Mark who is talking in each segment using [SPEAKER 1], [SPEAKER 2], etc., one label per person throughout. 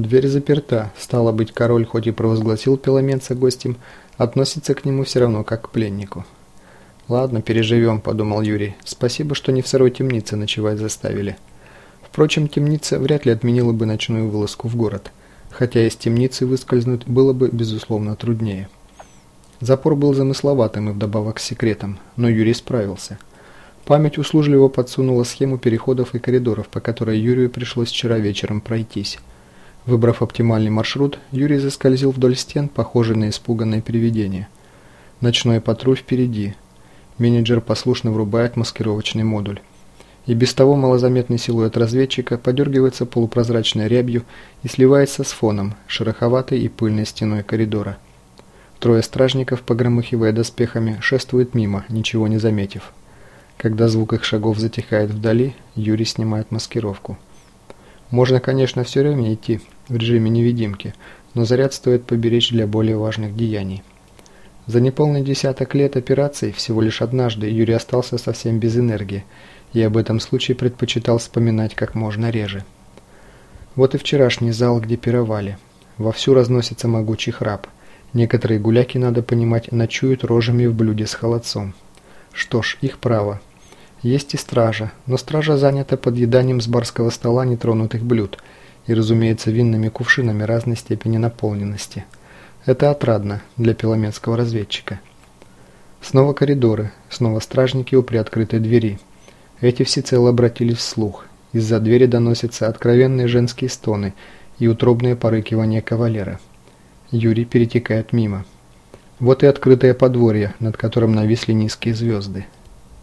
[SPEAKER 1] Дверь заперта. Стало быть, король хоть и провозгласил пеломенца гостем, относится к нему все равно как к пленнику. «Ладно, переживем», – подумал Юрий. «Спасибо, что не в сырой темнице ночевать заставили». Впрочем, темница вряд ли отменила бы ночную вылазку в город, хотя из темницы выскользнуть было бы, безусловно, труднее. Запор был замысловатым и вдобавок секретом, но Юрий справился. Память услужливо подсунула схему переходов и коридоров, по которой Юрию пришлось вчера вечером пройтись. Выбрав оптимальный маршрут, Юрий заскользил вдоль стен, похожий на испуганное привидение. Ночной патруль впереди. Менеджер послушно врубает маскировочный модуль. И без того малозаметный силуэт разведчика подергивается полупрозрачной рябью и сливается с фоном, шероховатой и пыльной стеной коридора. Трое стражников, погромыхивая доспехами, шествуют мимо, ничего не заметив. Когда звук их шагов затихает вдали, Юрий снимает маскировку. Можно, конечно, все время идти, в режиме невидимки, но заряд стоит поберечь для более важных деяний. За неполный десяток лет операций всего лишь однажды Юрий остался совсем без энергии, и об этом случае предпочитал вспоминать как можно реже. Вот и вчерашний зал, где пировали. Вовсю разносится могучий храп. Некоторые гуляки, надо понимать, ночуют рожами в блюде с холодцом. Что ж, их право. Есть и стража, но стража занята подъеданием с барского стола нетронутых блюд – и, разумеется, винными кувшинами разной степени наполненности. Это отрадно для пеломенского разведчика. Снова коридоры, снова стражники у приоткрытой двери. Эти всецело обратились вслух. Из-за двери доносятся откровенные женские стоны и утробные порыкивания кавалера. Юрий перетекает мимо. Вот и открытое подворье, над которым нависли низкие звезды.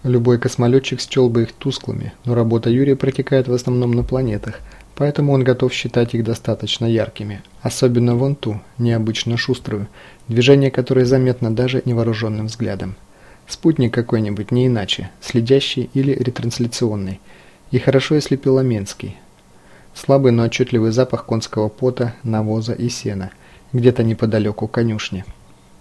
[SPEAKER 1] Любой космолетчик счел бы их тусклыми, но работа Юрия протекает в основном на планетах – Поэтому он готов считать их достаточно яркими. Особенно вон ту, необычно шуструю, движение которой заметно даже невооруженным взглядом. Спутник какой-нибудь, не иначе, следящий или ретрансляционный. И хорошо, если пеломенский. Слабый, но отчетливый запах конского пота, навоза и сена. Где-то неподалеку конюшни.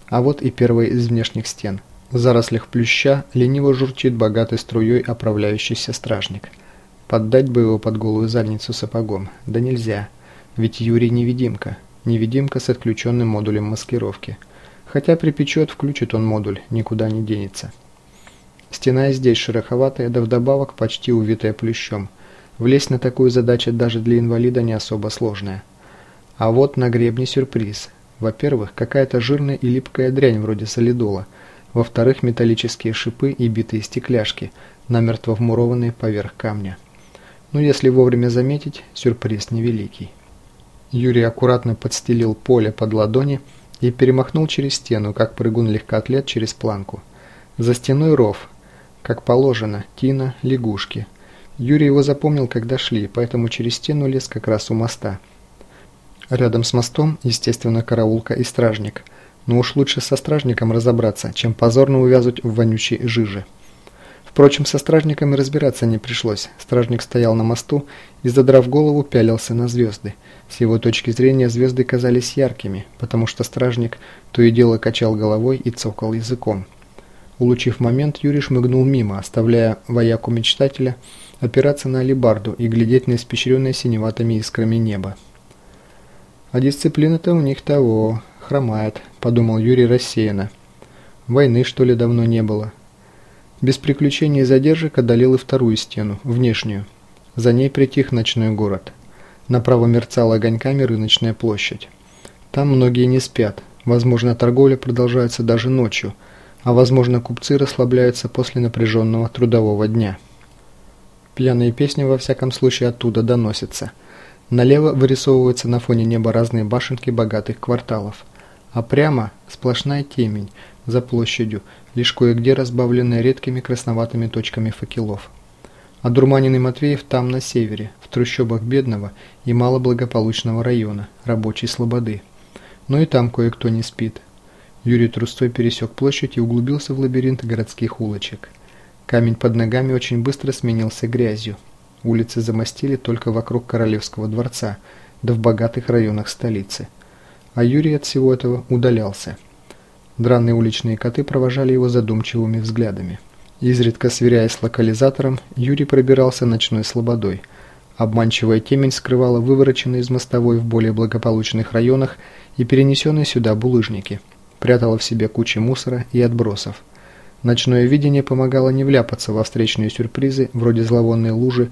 [SPEAKER 1] А вот и первый из внешних стен. В зарослях плюща лениво журчит богатой струей оправляющийся стражник – Поддать бы его под голую задницу сапогом. Да нельзя. Ведь Юрий невидимка. Невидимка с отключенным модулем маскировки. Хотя припечет, включит он модуль, никуда не денется. Стена и здесь шероховатая, да вдобавок почти увитая плющом. Влезть на такую задачу даже для инвалида не особо сложная. А вот на гребне сюрприз. Во-первых, какая-то жирная и липкая дрянь вроде солидола. Во-вторых, металлические шипы и битые стекляшки, намертво вмурованные поверх камня но если вовремя заметить, сюрприз невеликий. Юрий аккуратно подстелил поле под ладони и перемахнул через стену, как прыгун-легкоатлет через планку. За стеной ров, как положено, тина, лягушки. Юрий его запомнил, когда шли, поэтому через стену лез как раз у моста. Рядом с мостом, естественно, караулка и стражник. Но уж лучше со стражником разобраться, чем позорно увязнуть в вонючей жиже. Впрочем, со стражниками разбираться не пришлось. Стражник стоял на мосту и, задрав голову, пялился на звезды. С его точки зрения звезды казались яркими, потому что стражник то и дело качал головой и цокал языком. Улучив момент, Юрий шмыгнул мимо, оставляя вояку мечтателя опираться на алибарду и глядеть на испещренное синеватыми искрами небо. «А дисциплина-то у них того, хромает», – подумал Юрий рассеянно. «Войны, что ли, давно не было?» Без приключений и задержек одолел и вторую стену, внешнюю. За ней притих ночной город. Направо мерцала огоньками рыночная площадь. Там многие не спят. Возможно, торговля продолжается даже ночью, а возможно, купцы расслабляются после напряженного трудового дня. Пьяные песни во всяком случае оттуда доносятся. Налево вырисовываются на фоне неба разные башенки богатых кварталов. А прямо сплошная темень за площадью, лишь кое-где разбавленная редкими красноватыми точками факелов. Одурманенный Матвеев там, на севере, в трущобах бедного и малоблагополучного района, рабочей слободы. Но и там кое-кто не спит. Юрий трустой пересек площадь и углубился в лабиринт городских улочек. Камень под ногами очень быстро сменился грязью. Улицы замостили только вокруг Королевского дворца, да в богатых районах столицы. А Юрий от всего этого удалялся. Драные уличные коты провожали его задумчивыми взглядами. Изредка сверяясь с локализатором, Юрий пробирался ночной слободой, Обманчивая темень скрывала вывороченные из мостовой в более благополучных районах и перенесенные сюда булыжники. Прятала в себе кучи мусора и отбросов. Ночное видение помогало не вляпаться во встречные сюрпризы, вроде зловонной лужи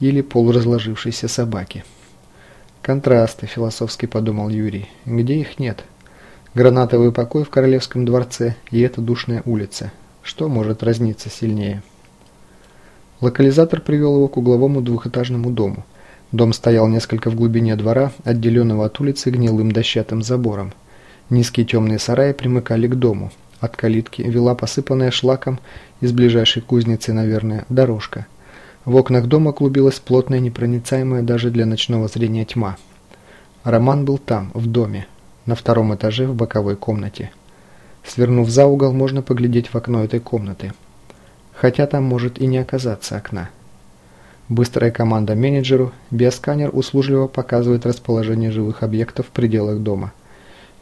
[SPEAKER 1] или полуразложившейся собаки. «Контрасты», – философски подумал Юрий. «Где их нет?» Гранатовый покой в Королевском дворце и эта душная улица. Что может разниться сильнее? Локализатор привел его к угловому двухэтажному дому. Дом стоял несколько в глубине двора, отделенного от улицы гнилым дощатым забором. Низкие темные сараи примыкали к дому. От калитки вела посыпанная шлаком из ближайшей кузницы, наверное, дорожка. В окнах дома клубилась плотная, непроницаемая даже для ночного зрения тьма. Роман был там, в доме, на втором этаже в боковой комнате. Свернув за угол, можно поглядеть в окно этой комнаты хотя там может и не оказаться окна. Быстрая команда менеджеру, биосканер услужливо показывает расположение живых объектов в пределах дома.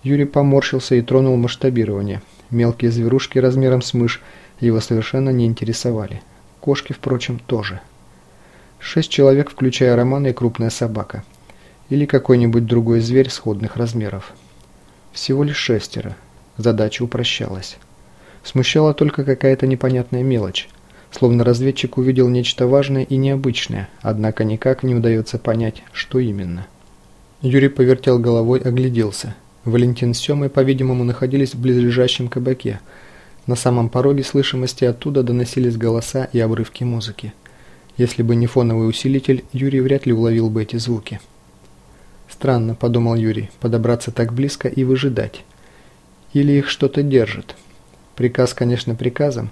[SPEAKER 1] Юрий поморщился и тронул масштабирование. Мелкие зверушки размером с мышь его совершенно не интересовали. Кошки, впрочем, тоже. Шесть человек, включая Романа и крупная собака. Или какой-нибудь другой зверь сходных размеров. Всего лишь шестеро. Задача упрощалась. Смущала только какая-то непонятная мелочь. Словно разведчик увидел нечто важное и необычное, однако никак не удается понять, что именно. Юрий повертел головой, огляделся. Валентин с Семой, по-видимому, находились в близлежащем кабаке. На самом пороге слышимости оттуда доносились голоса и обрывки музыки. Если бы не фоновый усилитель, Юрий вряд ли уловил бы эти звуки. «Странно», – подумал Юрий, – «подобраться так близко и выжидать. Или их что-то держит». Приказ, конечно, приказом,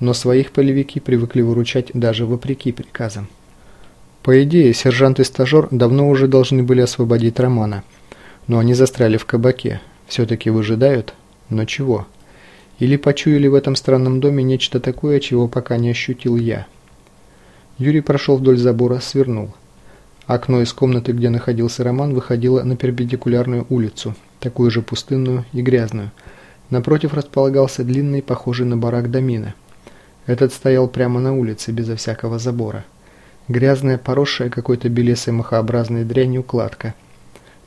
[SPEAKER 1] но своих полевики привыкли выручать даже вопреки приказам. По идее, сержант и стажер давно уже должны были освободить Романа, но они застряли в кабаке. Все-таки выжидают? Но чего? Или почуяли в этом странном доме нечто такое, чего пока не ощутил я? Юрий прошел вдоль забора, свернул. Окно из комнаты, где находился Роман, выходило на перпендикулярную улицу, такую же пустынную и грязную – Напротив располагался длинный, похожий на барак домина. Этот стоял прямо на улице, безо всякого забора. Грязная, поросшая какой-то белесой махообразной дрянью кладка.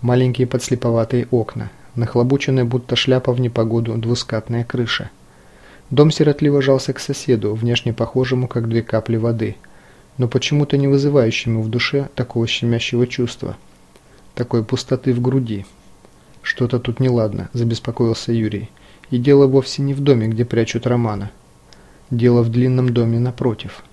[SPEAKER 1] Маленькие подслеповатые окна. Нахлобученная, будто шляпа в непогоду, двускатная крыша. Дом сиротливо жался к соседу, внешне похожему, как две капли воды, но почему-то не вызывающему в душе такого щемящего чувства, такой пустоты в груди. «Что-то тут неладно», – забеспокоился Юрий. И дело вовсе не в доме, где прячут Романа. Дело в длинном доме напротив.